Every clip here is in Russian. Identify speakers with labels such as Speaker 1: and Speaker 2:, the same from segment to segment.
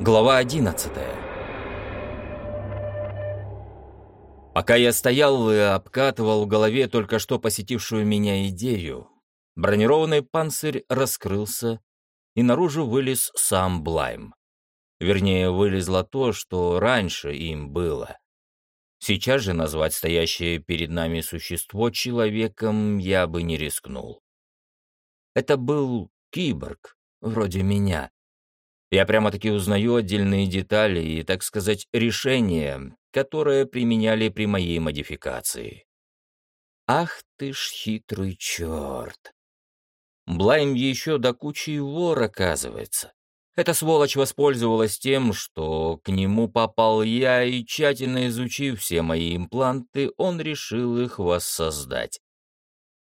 Speaker 1: Глава 11 Пока я стоял и обкатывал в голове только что посетившую меня идею, бронированный панцирь раскрылся, и наружу вылез сам Блайм. Вернее, вылезло то, что раньше им было. Сейчас же назвать стоящее перед нами существо человеком я бы не рискнул. Это был киборг, вроде меня, я прямо-таки узнаю отдельные детали и, так сказать, решения, которые применяли при моей модификации. Ах ты ж хитрый черт! Блайм еще до кучи вор, оказывается. Эта сволочь воспользовалась тем, что к нему попал я, и, тщательно изучив все мои импланты, он решил их воссоздать.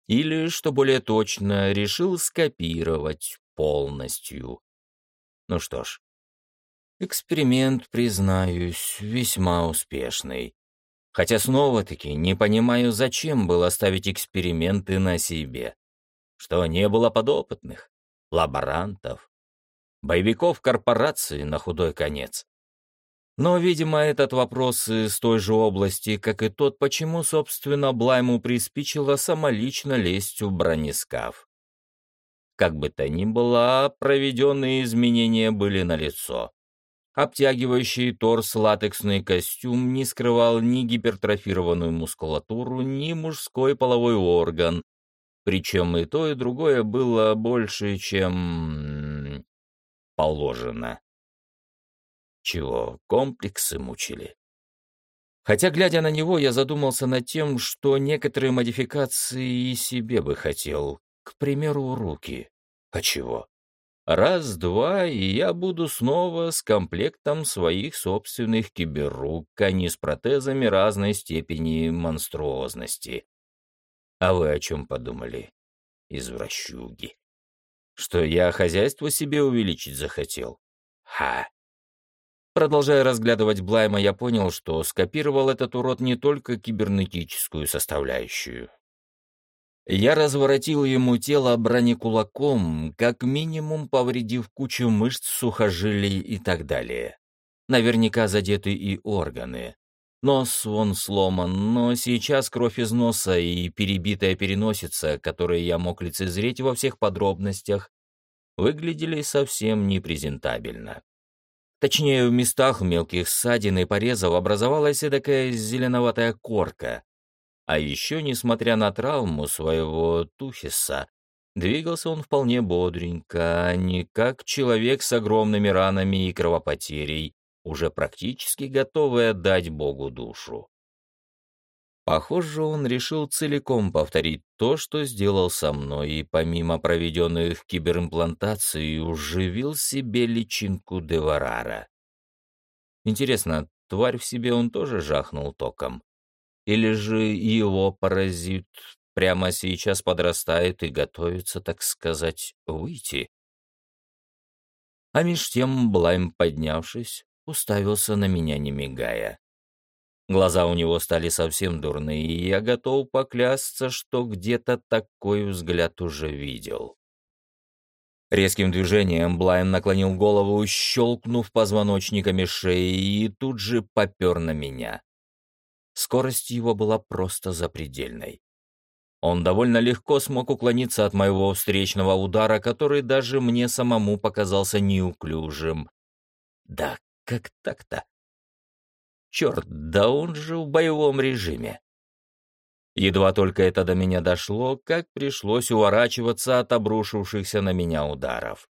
Speaker 1: Или, что более точно, решил скопировать полностью. Ну что ж, эксперимент, признаюсь, весьма успешный. Хотя снова-таки не понимаю, зачем было ставить эксперименты на себе. Что не было подопытных, лаборантов, боевиков корпорации на худой конец. Но, видимо, этот вопрос из той же области, как и тот, почему, собственно, Блайму приспичило самолично лезть в бронескаф. Как бы то ни было, проведенные изменения были налицо. Обтягивающий торс латексный костюм не скрывал ни гипертрофированную мускулатуру, ни мужской половой орган, причем и то, и другое было больше, чем... положено. Чего, комплексы мучили? Хотя, глядя на него, я задумался над тем, что некоторые модификации и себе бы хотел, к примеру, руки. А чего? Раз-два, и я буду снова с комплектом своих собственных киберрук, а не с протезами разной степени монструозности. А вы о чем подумали, извращуги? Что я хозяйство себе увеличить захотел? Ха! Продолжая разглядывать Блайма, я понял, что скопировал этот урод не только кибернетическую составляющую, я разворотил ему тело бронекулаком, как минимум повредив кучу мышц, сухожилий и так далее. Наверняка задеты и органы. Нос вон сломан, но сейчас кровь из носа и перебитая переносица, которые я мог лицезреть во всех подробностях, выглядели совсем непрезентабельно. Точнее, в местах мелких ссадин и порезов образовалась и такая зеленоватая корка, а еще, несмотря на травму своего Тухиса, двигался он вполне бодренько, а не как человек с огромными ранами и кровопотерей, уже практически готовый отдать Богу душу. Похоже, он решил целиком повторить то, что сделал со мной, и помимо проведенных киберимплантаций уживил себе личинку Деварара. Интересно, тварь в себе он тоже жахнул током? Или же его паразит прямо сейчас подрастает и готовится, так сказать, выйти? А меж тем Блайм, поднявшись, уставился на меня, не мигая. Глаза у него стали совсем дурные, и я готов поклясться, что где-то такой взгляд уже видел. Резким движением Блайм наклонил голову, щелкнув позвоночниками шеи, и тут же попер на меня. Скорость его была просто запредельной. Он довольно легко смог уклониться от моего встречного удара, который даже мне самому показался неуклюжим. Да как так-то? Черт, да он же в боевом режиме. Едва только это до меня дошло, как пришлось уворачиваться от обрушившихся на меня ударов.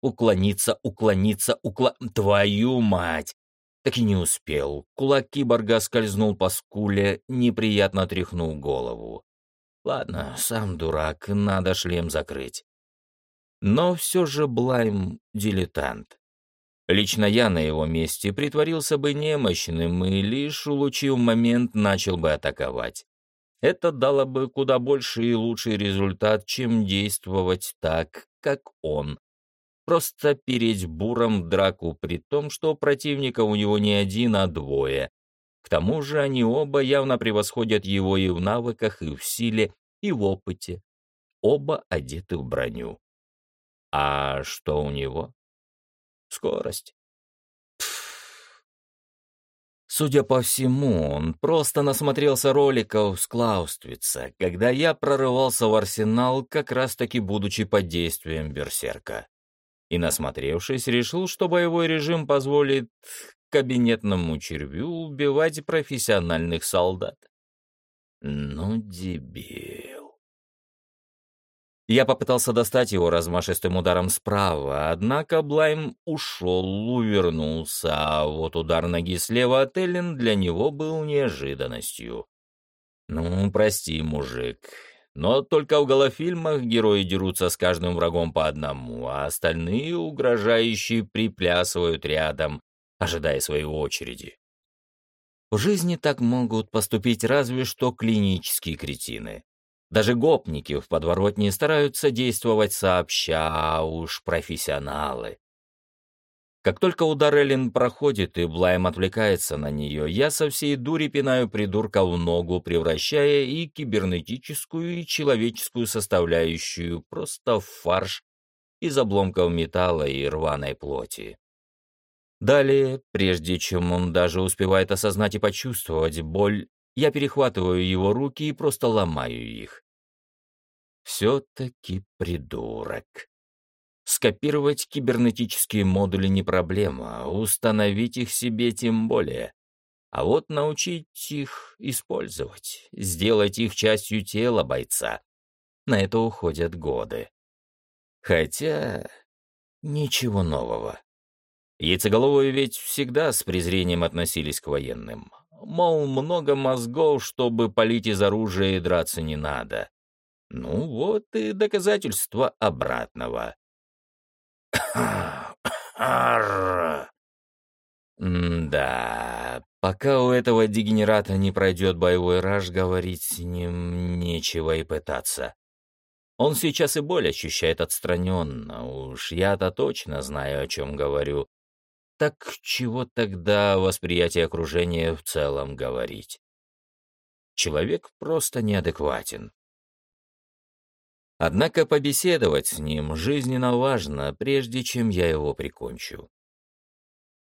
Speaker 1: Уклониться, уклониться, укло... Твою мать! Так и не успел. Кулак киборга скользнул по скуле, неприятно тряхнул голову. Ладно, сам дурак, надо шлем закрыть. Но все же Блайм — дилетант. Лично я на его месте притворился бы немощным и лишь улучив момент начал бы атаковать. Это дало бы куда больше и лучший результат, чем действовать так, как он, просто переть буром драку, при том, что противника у него не один, а двое. К тому же они оба явно превосходят его и в навыках, и в силе, и в опыте. Оба одеты в броню. А что у него? Скорость. Судя по всему, он просто насмотрелся роликов с Клауствица, когда я прорывался в арсенал, как раз-таки будучи под действием берсерка. И, насмотревшись, решил, что боевой режим позволит кабинетному червю убивать профессиональных солдат. Ну, дебил. Я попытался достать его размашистым ударом справа, однако Блайм ушел, увернулся, а вот удар ноги слева от Эллен для него был неожиданностью. «Ну, прости, мужик, но только в голофильмах герои дерутся с каждым врагом по одному, а остальные угрожающие приплясывают рядом, ожидая своей очереди. В жизни так могут поступить разве что клинические кретины. Даже гопники в подворотне стараются действовать сообща, а уж профессионалы. Как только удар Эллен проходит и Блайм отвлекается на нее, я со всей дури пинаю придурка в ногу, превращая и кибернетическую, и человеческую составляющую просто в фарш из обломков металла и рваной плоти. Далее, прежде чем он даже успевает осознать и почувствовать боль, я перехватываю его руки и просто ломаю их. Все-таки придурок. Скопировать кибернетические модули не проблема, установить их себе тем более. А вот научить их использовать, сделать их частью тела бойца, на это уходят годы. Хотя ничего нового. Яйцеголовые ведь всегда с презрением относились к военным. Мол, много мозгов, чтобы палить из оружия и драться не надо. Ну вот и доказательство обратного. Да, пока у этого дегенерата не пройдет боевой раж, говорить с ним нечего и пытаться. Он сейчас и боль ощущает отстраненно, уж я-то точно знаю, о чем говорю. Так чего тогда восприятие окружения в целом говорить? Человек просто неадекватен. Однако побеседовать с ним жизненно важно, прежде чем я его прикончу.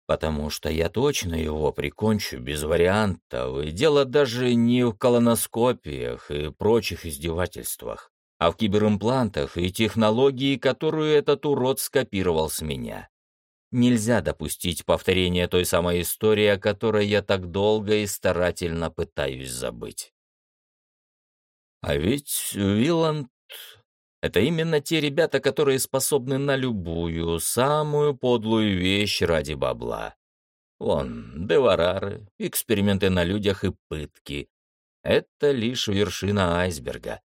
Speaker 1: Потому что я точно его прикончу без вариантов, и дело даже не в колоноскопиях и прочих издевательствах, а в киберимплантах и технологии, которую этот урод скопировал с меня. Нельзя допустить повторения той самой истории, о которой я так долго и старательно пытаюсь забыть. А ведь Виланд — это именно те ребята, которые способны на любую, самую подлую вещь ради бабла. Вон, деварары, эксперименты на людях и пытки. Это лишь вершина айсберга.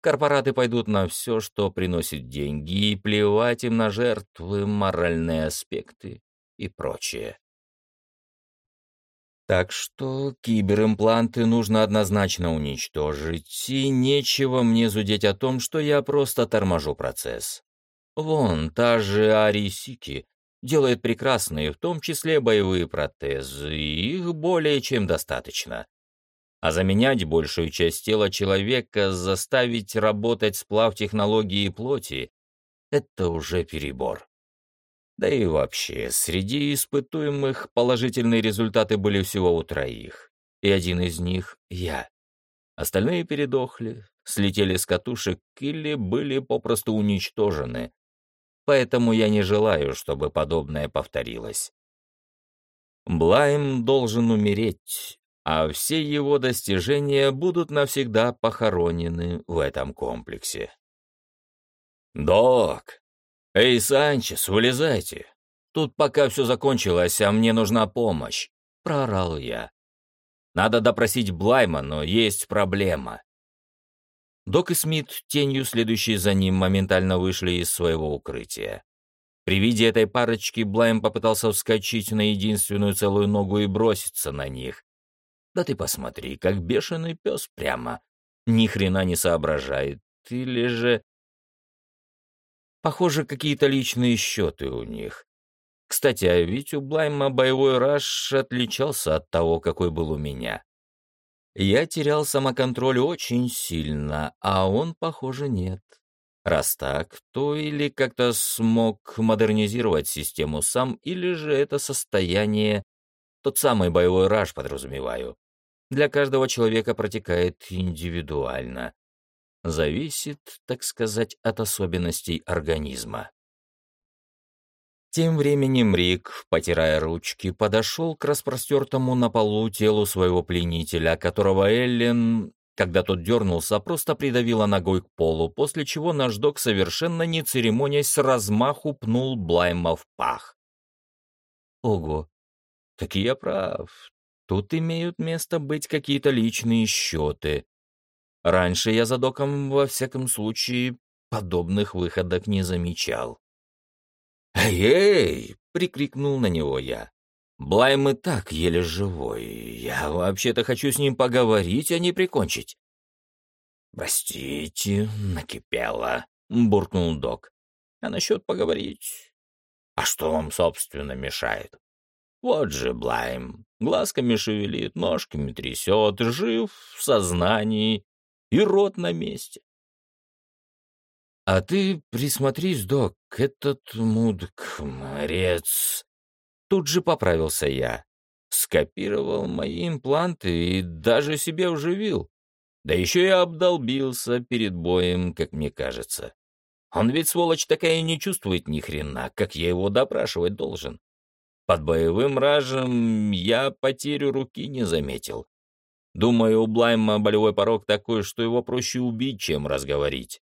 Speaker 1: Корпораты пойдут на все, что приносит деньги, и плевать им на жертвы, моральные аспекты и прочее. Так что киберимпланты нужно однозначно уничтожить, и нечего мне зудеть о том, что я просто торможу процесс. Вон, та же Арисики делает прекрасные, в том числе боевые протезы, и их более чем достаточно. А заменять большую часть тела человека, заставить работать сплав технологии и плоти — это уже перебор. Да и вообще, среди испытуемых положительные результаты были всего у троих, и один из них — я. Остальные передохли, слетели с катушек или были попросту уничтожены, поэтому я не желаю, чтобы подобное повторилось. Блайм должен умереть, а все его достижения будут навсегда похоронены в этом комплексе. «Док! Эй, Санчес, вылезайте! Тут пока все закончилось, а мне нужна помощь!» — проорал я. «Надо допросить Блайма, но есть проблема». Док и Смит, тенью следующие за ним, моментально вышли из своего укрытия. При виде этой парочки Блайм попытался вскочить на единственную целую ногу и броситься на них, да ты посмотри, как бешеный пес прямо. Ни хрена не соображает. Или же... Похоже, какие-то личные счеты у них. Кстати, а ведь у Блайма боевой раш отличался от того, какой был у меня. Я терял самоконтроль очень сильно, а он, похоже, нет. Раз так, то или как-то смог модернизировать систему сам, или же это состояние Тот самый боевой раж подразумеваю. Для каждого человека протекает индивидуально. Зависит, так сказать, от особенностей организма. Тем временем Рик, потирая ручки, подошел к распростертому на полу телу своего пленителя, которого Эллен, когда тот дернулся, просто придавила ногой к полу, после чего наш док, совершенно не церемонясь, с размаху пнул Блайма в пах. Ого, так я прав. Тут имеют место быть какие-то личные счеты. Раньше я за доком, во всяком случае, подобных выходок не замечал. «Эй!» — прикрикнул на него я. Блайм и так еле живой. Я вообще-то хочу с ним поговорить, а не прикончить. «Простите, накипело», — буркнул док. «А насчет поговорить? А что вам, собственно, мешает? Вот же Блайм, глазками шевелит, ножками трясет, жив, в сознании, и рот на месте. А ты присмотрись, док, этот мудк, морец. Тут же поправился я. Скопировал мои импланты и даже себе уживил. Да еще и обдолбился перед боем, как мне кажется. Он ведь, сволочь такая, не чувствует ни хрена, как я его допрашивать должен. Под боевым ражем я потерю руки не заметил. Думаю, у Блайма болевой порог такой, что его проще убить, чем разговорить.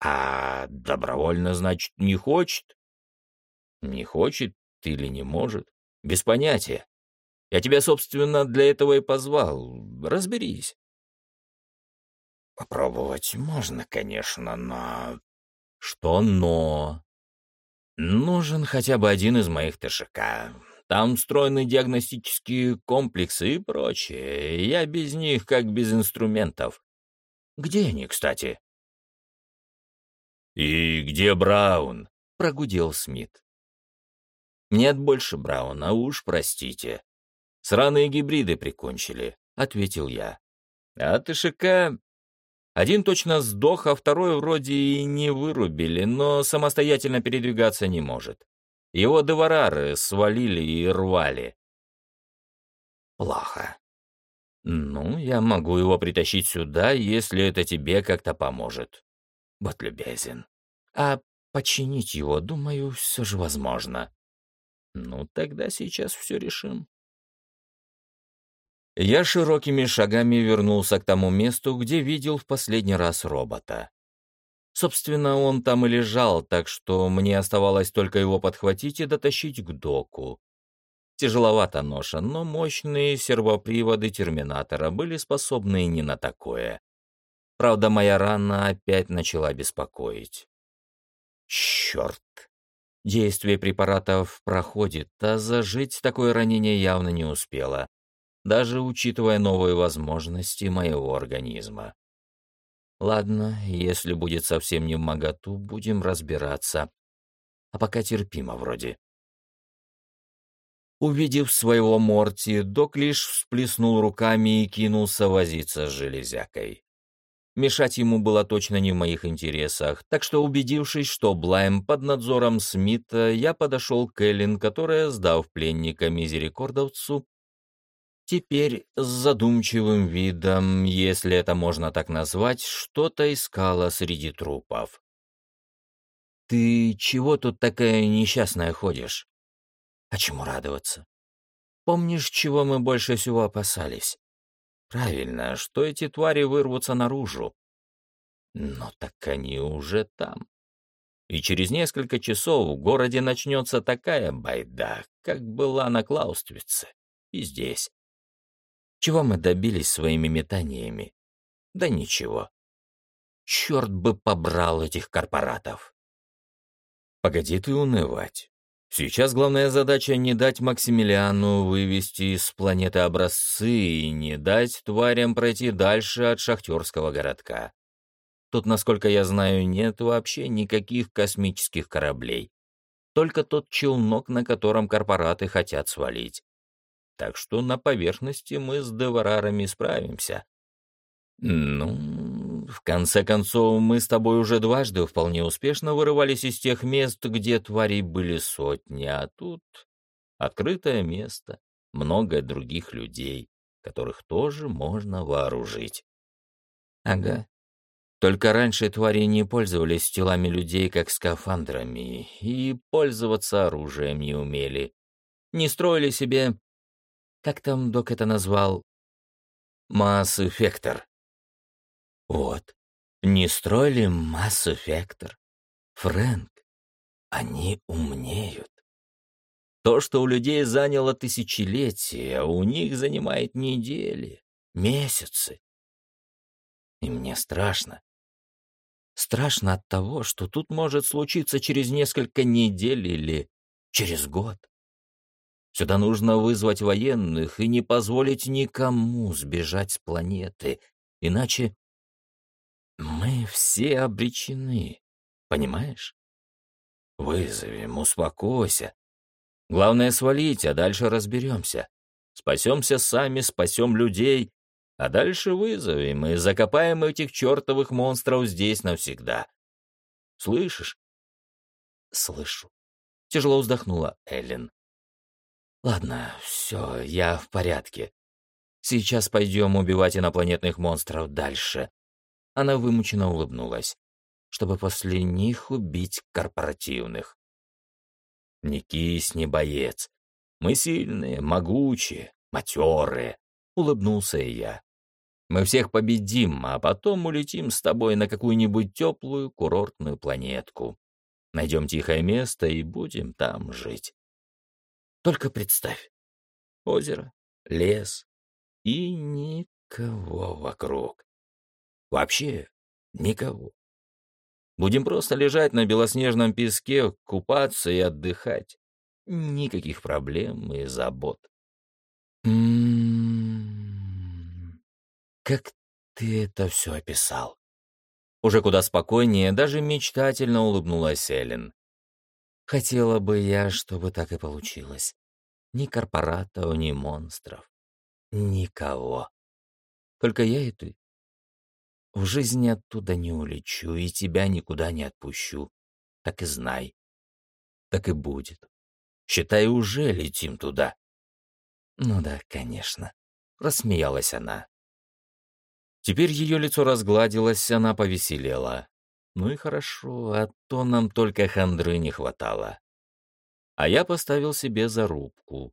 Speaker 1: А добровольно, значит, не хочет? Не хочет или не может? Без понятия. Я тебя, собственно, для этого и позвал. Разберись. Попробовать можно, конечно, но... Что но? Нужен хотя бы один из моих ТШК. Там встроены диагностические комплексы и прочее. Я без них как без инструментов. Где они, кстати? «И где Браун?» — прогудел Смит. «Нет больше Брауна, уж простите. Сраные гибриды прикончили», — ответил я. «А ТШК один точно сдох, а второй вроде и не вырубили, но самостоятельно передвигаться не может. Его деварары свалили и рвали. Плохо. Ну, я могу его притащить сюда, если это тебе как-то поможет. Будь любезен. А починить его, думаю, все же возможно. Ну, тогда сейчас все решим. Я широкими шагами вернулся к тому месту, где видел в последний раз робота. Собственно, он там и лежал, так что мне оставалось только его подхватить и дотащить к доку. Тяжеловато ноша, но мощные сервоприводы терминатора были способны не на такое. Правда, моя рана опять начала беспокоить. Черт! Действие препаратов проходит, а зажить такое ранение явно не успело, даже учитывая новые возможности моего организма. Ладно, если будет совсем не в моготу, будем разбираться. А пока терпимо вроде. Увидев своего Морти, док лишь всплеснул руками и кинулся возиться с железякой. Мешать ему было точно не в моих интересах, так что, убедившись, что Блайм под надзором Смита, я подошел к Эллен, которая, сдав пленника мизерикордовцу, Теперь с задумчивым видом, если это можно так назвать, что-то искала среди трупов. «Ты чего тут такая несчастная ходишь?» «А чему радоваться? Помнишь, чего мы больше всего опасались?» «Правильно, что эти твари вырвутся наружу. Но так они уже там. И через несколько часов в городе начнется такая байда, как была на Клауствице и здесь. Чего мы добились своими метаниями? Да ничего. Черт бы побрал этих корпоратов. Погоди ты унывать. Сейчас главная задача не дать Максимилиану вывести из планеты образцы и не дать тварям пройти дальше от шахтерского городка. Тут, насколько я знаю, нет вообще никаких космических кораблей. Только тот челнок, на котором корпораты хотят свалить так что на поверхности мы с деварарами справимся. Ну, в конце концов, мы с тобой уже дважды вполне успешно вырывались из тех мест, где тварей были сотни, а тут Открытое место, много других людей, которых тоже можно вооружить. Ага. Только раньше твари не пользовались телами людей как скафандрами и пользоваться оружием не умели. Не строили себе... Как там док это назвал? Масс-эффектор. Вот. Не строили масс-эффектор. Фрэнк, они умнеют. То, что у людей заняло тысячелетия, у них занимает недели, месяцы. И мне страшно. Страшно от того, что тут может случиться через несколько недель или через год. Сюда нужно вызвать военных и не позволить никому сбежать с планеты, иначе мы все обречены, понимаешь? Вызовем, успокойся, Главное свалить, а дальше разберемся. Спасемся сами, спасем людей, а дальше вызовем и закопаем этих чертовых монстров здесь навсегда. Слышишь? Слышу. Тяжело вздохнула Эллен. Ладно, все, я в порядке. Сейчас пойдем убивать инопланетных монстров дальше. Она вымученно улыбнулась, чтобы после них убить корпоративных. Не кисни, боец. Мы сильные, могучие, матерые, — улыбнулся и я. Мы всех победим, а потом улетим с тобой на какую-нибудь теплую курортную планетку. Найдем тихое место и будем там жить. Только представь. Озеро, лес и никого вокруг. Вообще никого. Будем просто лежать на белоснежном песке, купаться и отдыхать. Никаких проблем и забот. М-м-м, как ты это все описал? Уже куда спокойнее, даже мечтательно улыбнулась Эллен. Хотела бы я, чтобы так и получилось. Ни корпоратов, ни монстров. Никого. Только я и ты. В жизни оттуда не улечу и тебя никуда не отпущу. Так и знай. Так и будет. Считай, уже летим туда. Ну да, конечно. Рассмеялась она. Теперь ее лицо разгладилось, она повеселела. Ну и хорошо, а то нам только хандры не хватало. А я поставил себе зарубку.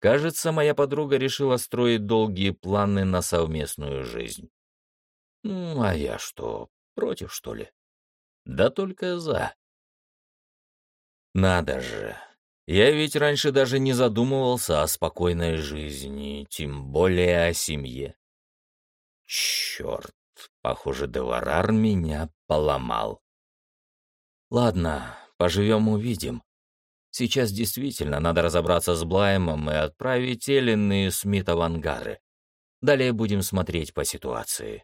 Speaker 1: Кажется, моя подруга решила строить долгие планы на совместную жизнь. Ну, а я что, против, что ли? Да только за. Надо же. Я ведь раньше даже не задумывался о спокойной жизни, тем более о семье. Черт, похоже, Деварар меня поломал. Ладно, поживем-увидим. Сейчас действительно надо разобраться с Блаймом и отправить Эллен и Смита в ангары. Далее будем смотреть по ситуации.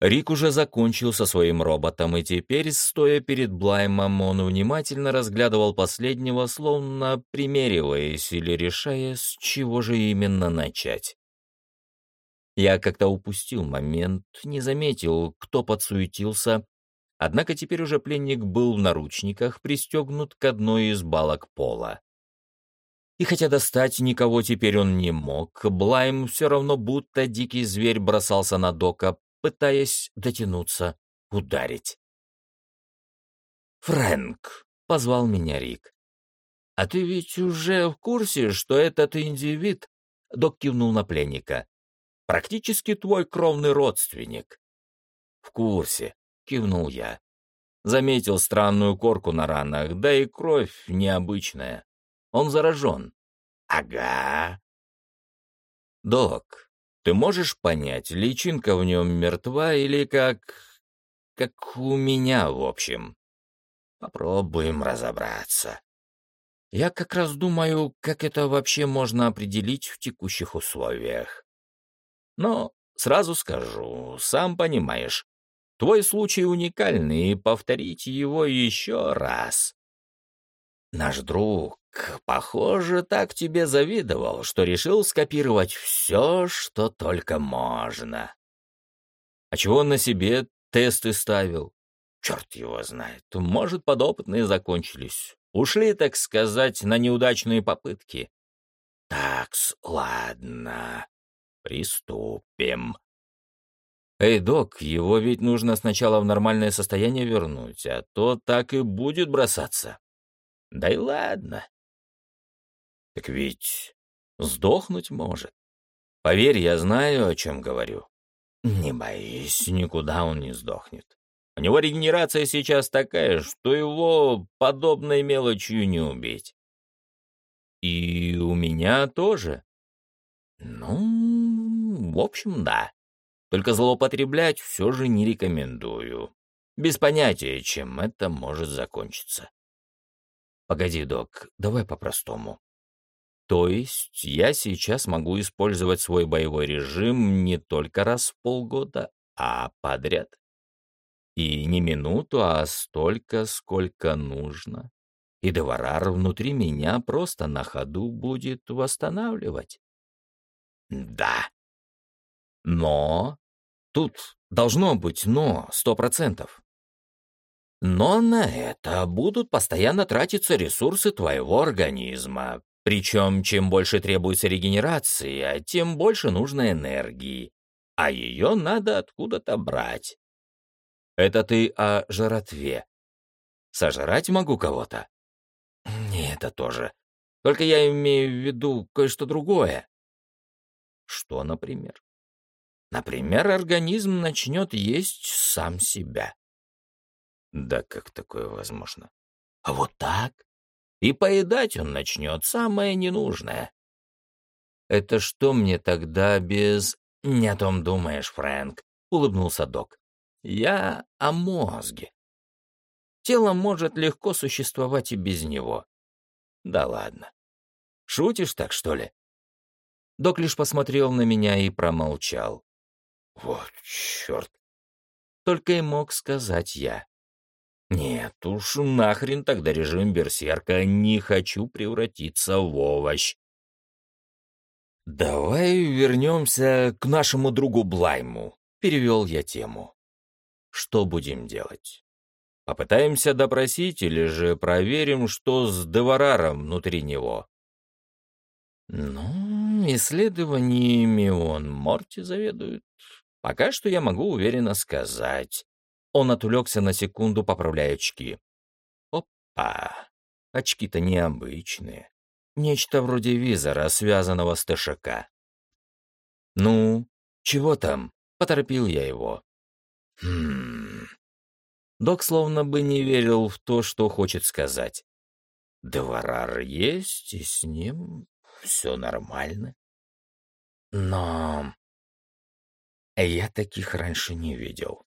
Speaker 1: Рик уже закончил со своим роботом, и теперь, стоя перед Блаймом, он внимательно разглядывал последнего, словно примериваясь или решая, с чего же именно начать. Я как-то упустил момент, не заметил, кто подсуетился, однако теперь уже пленник был в наручниках, пристегнут к одной из балок пола. И хотя достать никого теперь он не мог, Блайм все равно будто дикий зверь бросался на Дока, пытаясь дотянуться, ударить. «Фрэнк!» — позвал меня Рик. «А ты ведь уже в курсе, что этот индивид...» — док кивнул на пленника. «Практически твой кровный родственник». «В курсе», — кивнул я. Заметил странную корку на ранах, да и кровь необычная. Он заражен. «Ага». «Док, ты можешь понять, личинка в нем мертва или как... как у меня, в общем? Попробуем разобраться. Я как раз думаю, как это вообще можно определить в текущих условиях. Но сразу скажу, сам понимаешь, твой случай уникальный, и повторить его еще раз. Наш друг похоже, так тебе завидовал, что решил скопировать все, что только можно. А чего он на себе тесты ставил? Черт его знает. Может, подопытные закончились. Ушли, так сказать, на неудачные попытки. Такс, ладно, приступим. Эй, док, его ведь нужно сначала в нормальное состояние вернуть, а то так и будет бросаться. Да и ладно. Так ведь сдохнуть может. Поверь, я знаю, о чем говорю. Не боись, никуда он не сдохнет. У него регенерация сейчас такая, что его подобной мелочью не убить. И у меня тоже. Ну, в общем, да. Только злоупотреблять все же не рекомендую. Без понятия, чем это может закончиться. Погоди, док, давай по-простому. То есть я сейчас могу использовать свой боевой режим не только раз в полгода, а подряд. И не минуту, а столько, сколько нужно. И Деварар внутри меня просто на ходу будет восстанавливать. Да. Но... Тут должно быть «но» сто процентов. Но на это будут постоянно тратиться ресурсы твоего организма. Причем, чем больше требуется регенерации, тем больше нужно энергии. А ее надо откуда-то брать. Это ты о жратве. Сожрать могу кого-то? Не это тоже. Только я имею в виду кое-что другое. Что, например? Например, организм начнет есть сам себя. Да как такое возможно? А вот так. И поедать он начнет самое ненужное. Это что мне тогда без... Не о том думаешь, Фрэнк, улыбнулся док. Я о мозге. Тело может легко существовать и без него. Да ладно. Шутишь так, что ли? Док лишь посмотрел на меня и промолчал. Вот черт. Только и мог сказать я. Нет уж, нахрен тогда режим берсерка, не хочу превратиться в овощ. «Давай вернемся к нашему другу Блайму», — перевел я тему. Что будем делать? Попытаемся допросить или же проверим, что с Девараром внутри него? Ну, исследованиями он Морти заведует. Пока что я могу уверенно сказать. Он отвлекся на секунду, поправляя очки. Опа! Очки-то необычные. Нечто вроде визора, связанного с ТШК. «Ну, чего там?» — поторопил я его. Хм. Док словно бы не верил в то, что хочет сказать. Дварар есть, и с ним все нормально. Но я таких раньше не видел.